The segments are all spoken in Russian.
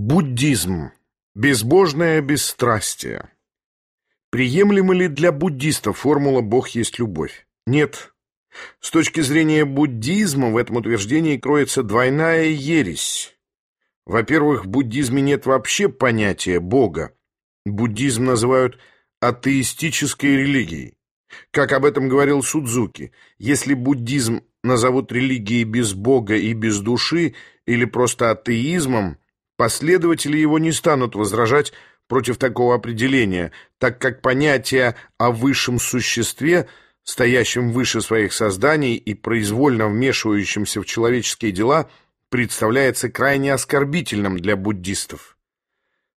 Буддизм. Безбожное бесстрастие. Приемлема ли для буддистов формула «Бог есть любовь»? Нет. С точки зрения буддизма в этом утверждении кроется двойная ересь. Во-первых, в буддизме нет вообще понятия Бога. Буддизм называют атеистической религией. Как об этом говорил Судзуки, если буддизм назовут религией без Бога и без души или просто атеизмом, последователи его не станут возражать против такого определения, так как понятие о высшем существе, стоящем выше своих созданий и произвольно вмешивающемся в человеческие дела, представляется крайне оскорбительным для буддистов.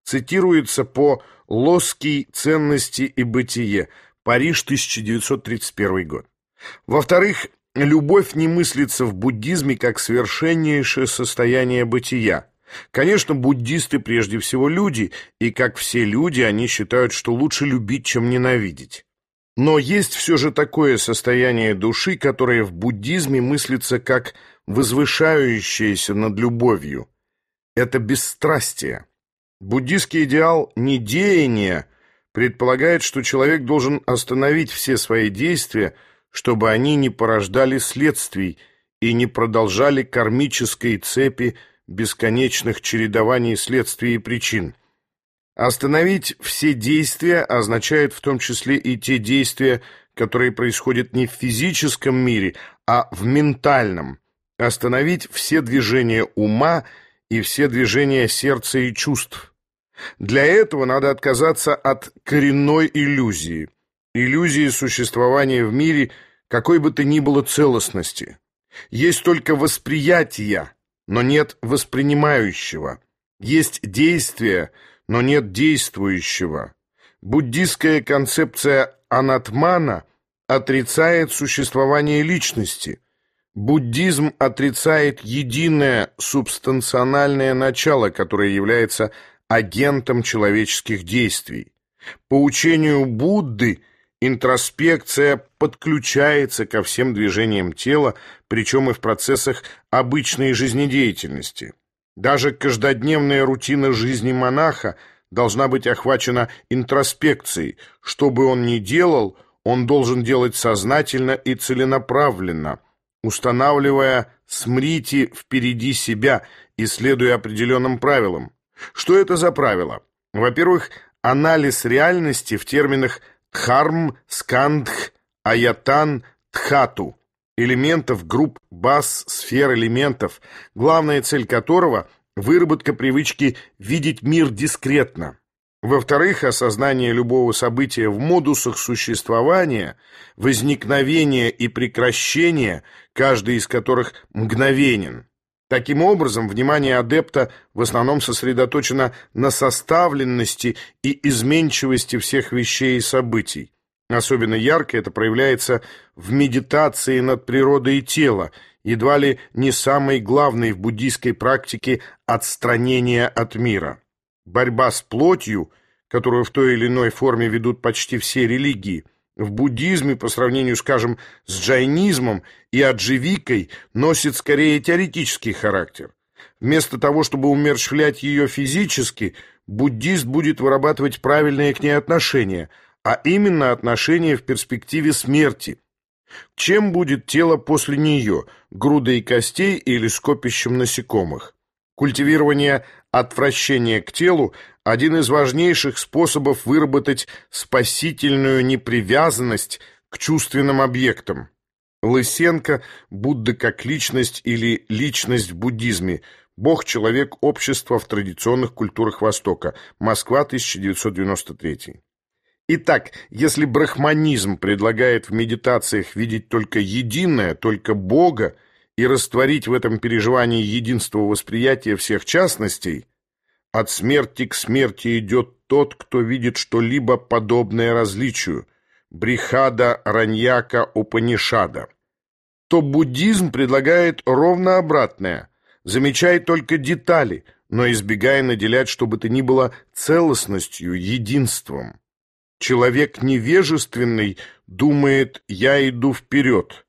Цитируется по «Лоский ценности и бытие», Париж, 1931 год. Во-вторых, любовь не мыслится в буддизме как совершеннейшее состояние бытия. Конечно, буддисты прежде всего люди, и как все люди, они считают, что лучше любить, чем ненавидеть. Но есть все же такое состояние души, которое в буддизме мыслится как возвышающееся над любовью. Это бесстрастие. Буддийский идеал не деяния предполагает, что человек должен остановить все свои действия, чтобы они не порождали следствий и не продолжали кармической цепи бесконечных чередований следствий и причин. Остановить все действия означает в том числе и те действия, которые происходят не в физическом мире, а в ментальном. Остановить все движения ума и все движения сердца и чувств. Для этого надо отказаться от коренной иллюзии, иллюзии существования в мире какой бы то ни было целостности. Есть только восприятие, но нет воспринимающего. Есть действие, но нет действующего. Буддистская концепция анатмана отрицает существование личности. Буддизм отрицает единое субстанциональное начало, которое является агентом человеческих действий. По учению Будды интроспекция подключается ко всем движениям тела, причем и в процессах обычной жизнедеятельности. Даже каждодневная рутина жизни монаха должна быть охвачена интроспекцией. Что бы он ни делал, он должен делать сознательно и целенаправленно, устанавливая «смрите впереди себя» и следуя определенным правилам. Что это за правило? Во-первых, анализ реальности в терминах дхарм, скандх, аятан, тхату, элементов групп баз, сфер элементов, главная цель которого – выработка привычки видеть мир дискретно. Во-вторых, осознание любого события в модусах существования, возникновения и прекращения, каждый из которых мгновенен – Таким образом, внимание адепта в основном сосредоточено на составленности и изменчивости всех вещей и событий. Особенно ярко это проявляется в медитации над природой тела, едва ли не самой главной в буддийской практике отстранения от мира. Борьба с плотью, которую в той или иной форме ведут почти все религии – в буддизме по сравнению, скажем, с джайнизмом и адживикой носит скорее теоретический характер. Вместо того, чтобы умерщвлять ее физически, буддист будет вырабатывать правильные к ней отношения, а именно отношения в перспективе смерти. Чем будет тело после нее, грудой костей или скопищем насекомых? Культивирование отвращения к телу – один из важнейших способов выработать спасительную непривязанность к чувственным объектам. Лысенко «Будда как личность» или «Личность в буддизме», «Бог, человек, общество в традиционных культурах Востока», Москва, 1993. Итак, если брахманизм предлагает в медитациях видеть только единое, только Бога, и растворить в этом переживании единство восприятия всех частностей, от смерти к смерти идет тот, кто видит что-либо подобное различию, брихада, раньяка, упанишада, то буддизм предлагает ровно обратное, замечай только детали, но избегая наделять, чтобы то ни было целостностью, единством. Человек невежественный думает «я иду вперед»,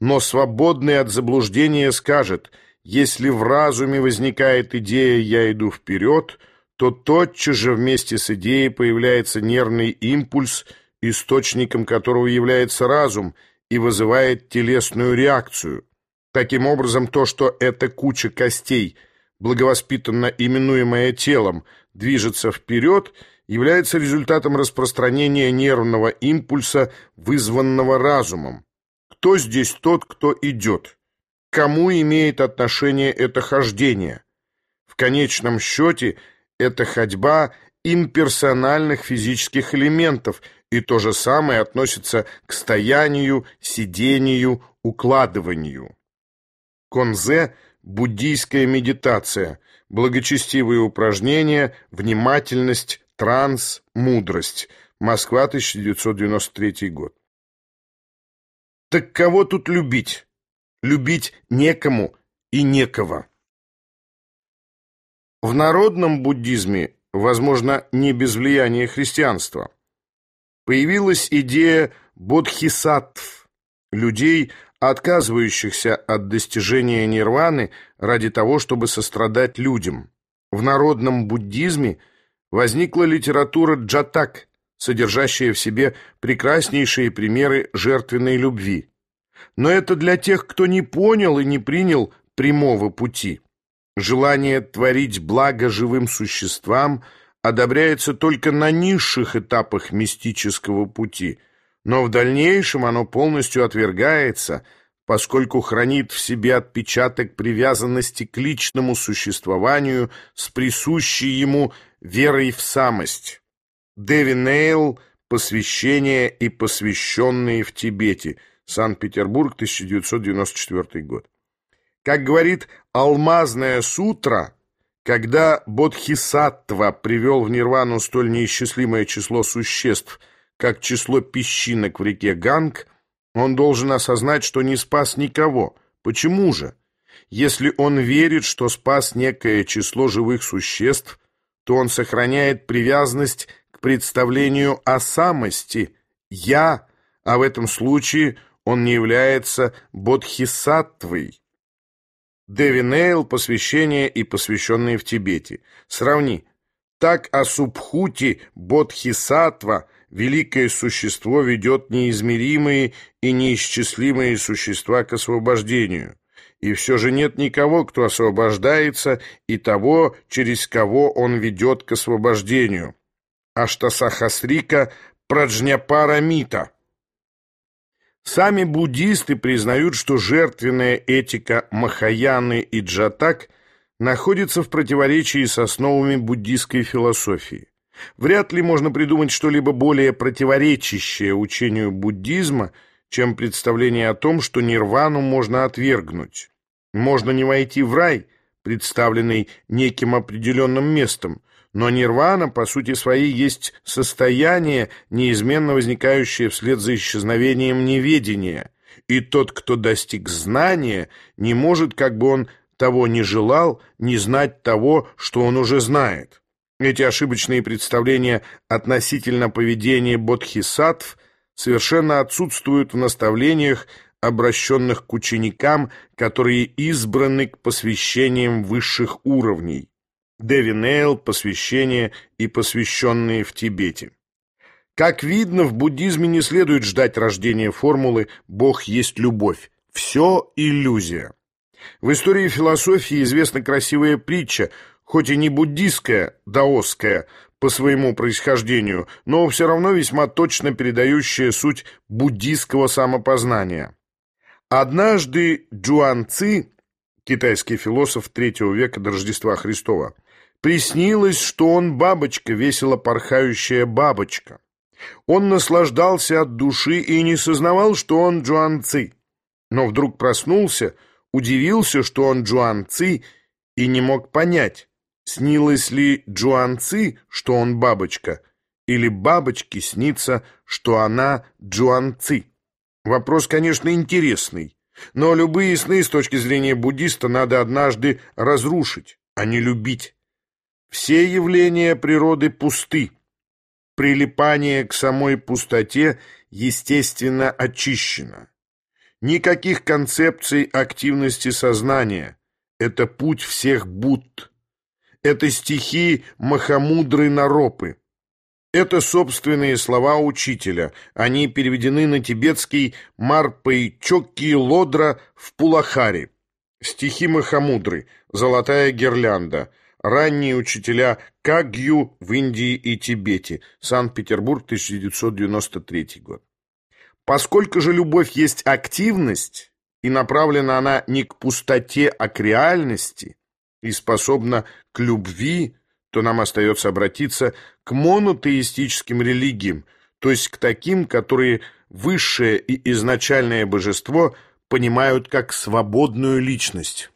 но свободный от заблуждения скажет если в разуме возникает идея «я иду вперед», то тотчас же вместе с идеей появляется нервный импульс, источником которого является разум, и вызывает телесную реакцию. Таким образом, то, что эта куча костей, благовоспитанно именуемая телом, движется вперед, является результатом распространения нервного импульса, вызванного разумом. Кто здесь тот, кто идет? Кому имеет отношение это хождение. В конечном счете, это ходьба имперсональных физических элементов, и то же самое относится к стоянию, сидению, укладыванию. Конзе – буддийская медитация, благочестивые упражнения, внимательность, транс, мудрость. Москва, 1993 год. Так кого тут любить? Любить некому и некого. В народном буддизме, возможно, не без влияния христианства, появилась идея бодхисаттв, людей, отказывающихся от достижения нирваны ради того, чтобы сострадать людям. В народном буддизме возникла литература джатак, содержащая в себе прекраснейшие примеры жертвенной любви но это для тех, кто не понял и не принял прямого пути. Желание творить благо живым существам одобряется только на низших этапах мистического пути, но в дальнейшем оно полностью отвергается, поскольку хранит в себе отпечаток привязанности к личному существованию с присущей ему верой в самость. Дэви Нейл «Посвящение и посвященные в Тибете» Санкт-Петербург, 1994 год. Как говорит «Алмазная сутра», когда Бодхисаттва привел в нирвану столь неисчислимое число существ, как число песчинок в реке Ганг, он должен осознать, что не спас никого. Почему же? Если он верит, что спас некое число живых существ, то он сохраняет привязанность к представлению о самости «я», а в этом случае – он не является бодхисаттвой. Деви Нейл «Посвящение и посвященные в Тибете». Сравни. Так о Субхути бодхисаттва великое существо ведет неизмеримые и неисчислимые существа к освобождению. И все же нет никого, кто освобождается, и того, через кого он ведет к освобождению. Аштасахасрика Праджняпарамита. Сами буддисты признают, что жертвенная этика Махаяны и Джатак находится в противоречии с основами буддистской философии. Вряд ли можно придумать что-либо более противоречащее учению буддизма, чем представление о том, что нирвану можно отвергнуть. Можно не войти в рай, представленный неким определенным местом, но нирвана, по сути своей, есть состояние, неизменно возникающее вслед за исчезновением неведения, и тот, кто достиг знания, не может, как бы он того не желал, не знать того, что он уже знает. Эти ошибочные представления относительно поведения бодхисаттв совершенно отсутствуют в наставлениях, обращенных к ученикам, которые избраны к посвящениям высших уровней. Дэви Нейл, посвящение и посвященные в Тибете. Как видно, в буддизме не следует ждать рождения формулы «Бог есть любовь». Все иллюзия. В истории философии известна красивая притча, хоть и не буддистская, даосская, по своему происхождению, но все равно весьма точно передающая суть буддистского самопознания. Однажды Джуан Ци, китайский философ третьего века до Рождества Христова, Приснилось, что он бабочка, весело порхающая бабочка. Он наслаждался от души и не сознавал, что он Джуан Ци. Но вдруг проснулся, удивился, что он Джуан Ци, и не мог понять, снилось ли Джуан Ци, что он бабочка, или бабочке снится, что она Джуан Ци. Вопрос, конечно, интересный, но любые сны с точки зрения буддиста надо однажды разрушить, а не любить. Все явления природы пусты. Прилипание к самой пустоте естественно очищено. Никаких концепций активности сознания. Это путь всех Будд. Это стихи Махамудры Наропы. Это собственные слова учителя. Они переведены на тибетский Марпой Чокки Лодра в Пулахари. Стихи Махамудры. Золотая гирлянда. Ранние учителя Кагью в Индии и Тибете. Санкт-Петербург, 1993 год. Поскольку же любовь есть активность, и направлена она не к пустоте, а к реальности, и способна к любви, то нам остается обратиться к монотеистическим религиям, то есть к таким, которые высшее и изначальное божество понимают как свободную личность.